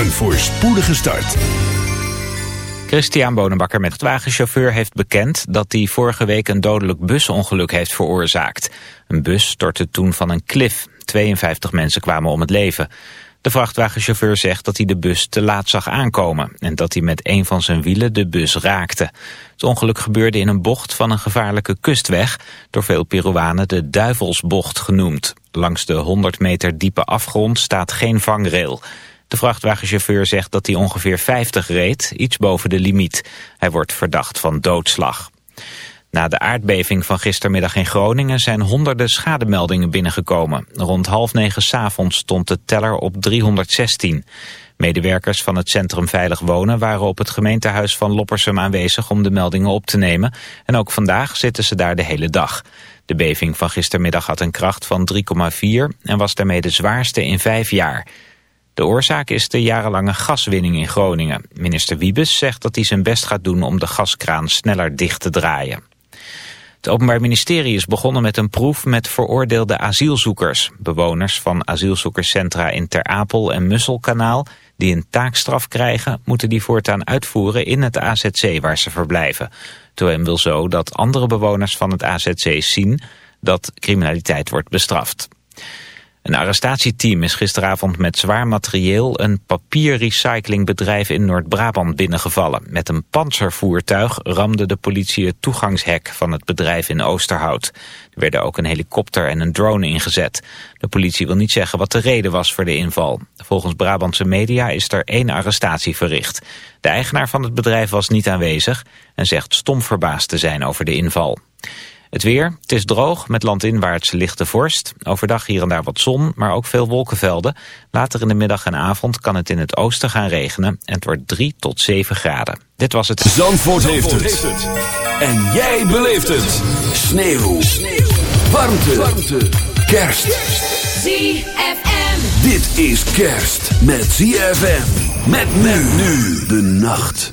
Een voorspoedige start. Christian Bonenbakker met wagenchauffeur heeft bekend dat hij vorige week een dodelijk busongeluk heeft veroorzaakt. Een bus stortte toen van een klif. 52 mensen kwamen om het leven. De vrachtwagenchauffeur zegt dat hij de bus te laat zag aankomen en dat hij met een van zijn wielen de bus raakte. Het ongeluk gebeurde in een bocht van een gevaarlijke kustweg, door veel Peruanen de Duivelsbocht genoemd. Langs de 100 meter diepe afgrond staat geen vangrail. De vrachtwagenchauffeur zegt dat hij ongeveer 50 reed, iets boven de limiet. Hij wordt verdacht van doodslag. Na de aardbeving van gistermiddag in Groningen zijn honderden schademeldingen binnengekomen. Rond half negen s'avonds stond de teller op 316. Medewerkers van het Centrum Veilig Wonen waren op het gemeentehuis van Loppersum aanwezig om de meldingen op te nemen. En ook vandaag zitten ze daar de hele dag. De beving van gistermiddag had een kracht van 3,4 en was daarmee de zwaarste in vijf jaar. De oorzaak is de jarenlange gaswinning in Groningen. Minister Wiebes zegt dat hij zijn best gaat doen om de gaskraan sneller dicht te draaien. Het Openbaar Ministerie is begonnen met een proef met veroordeelde asielzoekers. Bewoners van asielzoekerscentra in Ter Apel en Musselkanaal die een taakstraf krijgen, moeten die voortaan uitvoeren in het AZC waar ze verblijven. Toen wil zo dat andere bewoners van het AZC zien dat criminaliteit wordt bestraft. Een arrestatieteam is gisteravond met zwaar materieel een papierrecyclingbedrijf in Noord-Brabant binnengevallen. Met een panzervoertuig ramde de politie het toegangshek van het bedrijf in Oosterhout. Er werden ook een helikopter en een drone ingezet. De politie wil niet zeggen wat de reden was voor de inval. Volgens Brabantse media is er één arrestatie verricht. De eigenaar van het bedrijf was niet aanwezig en zegt stom verbaasd te zijn over de inval. Het weer, het is droog met landinwaarts lichte vorst. Overdag hier en daar wat zon, maar ook veel wolkenvelden. Later in de middag en avond kan het in het oosten gaan regenen en het wordt 3 tot 7 graden. Dit was het... Zandvoort, heeft, het. En jij beleeft het. Sneeuw. Sneeuw. Warmte. Warmte. Kerst. ZFM. Dit is kerst met ZFM. Met men nu de nacht.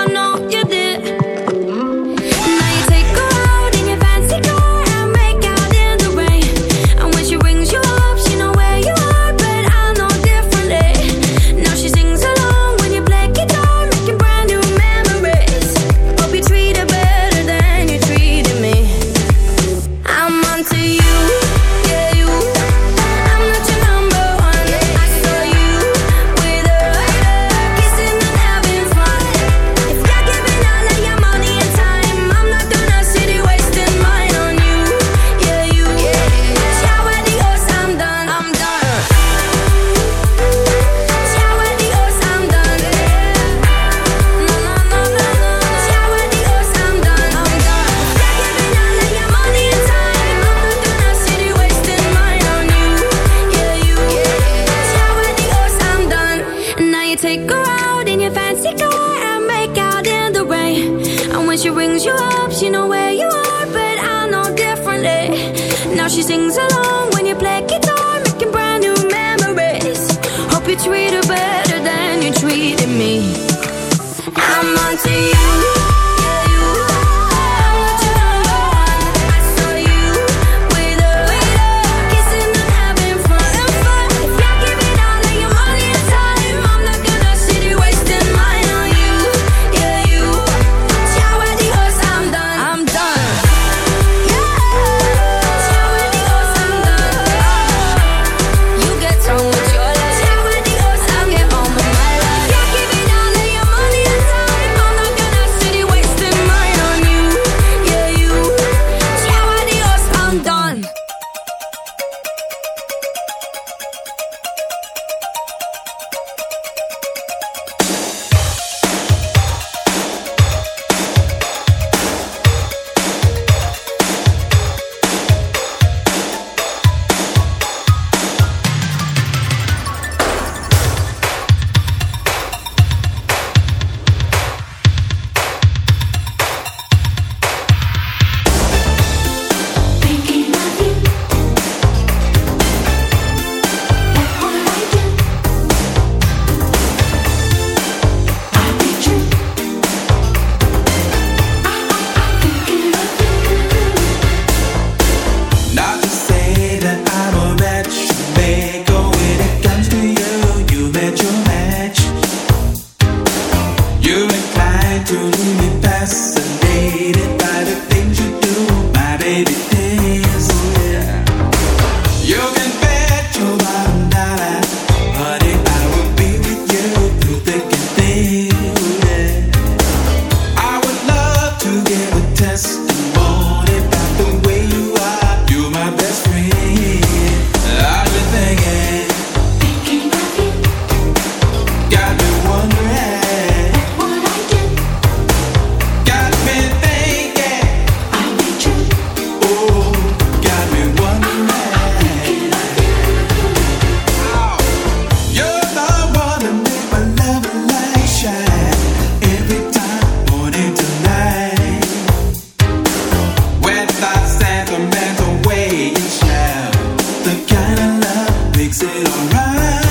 alright.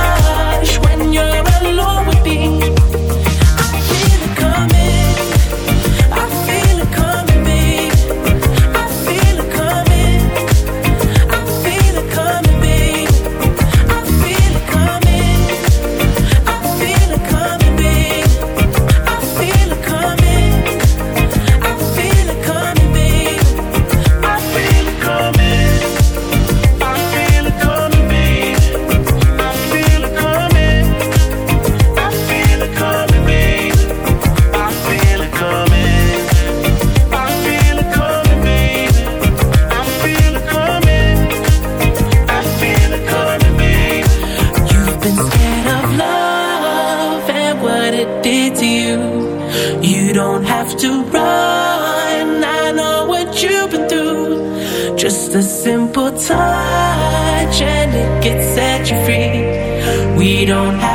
don't have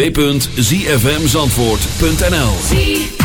www.zfmzandvoort.nl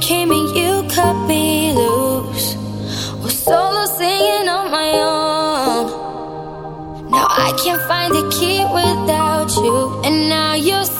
came and you cut me loose. Was solo singing on my own. Now I can't find the key without you, and now you're.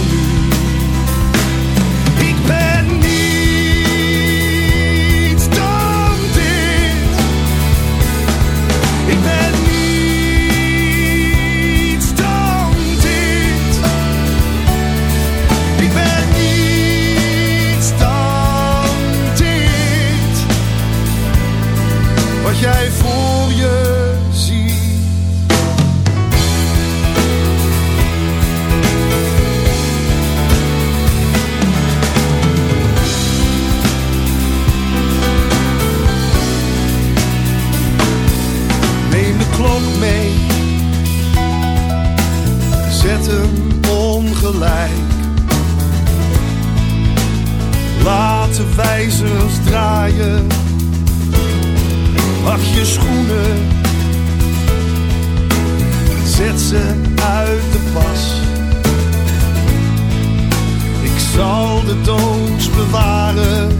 wijzers draaien. Wacht je schoenen, zet ze uit de pas. Ik zal de doods bewaren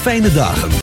Fijne dagen.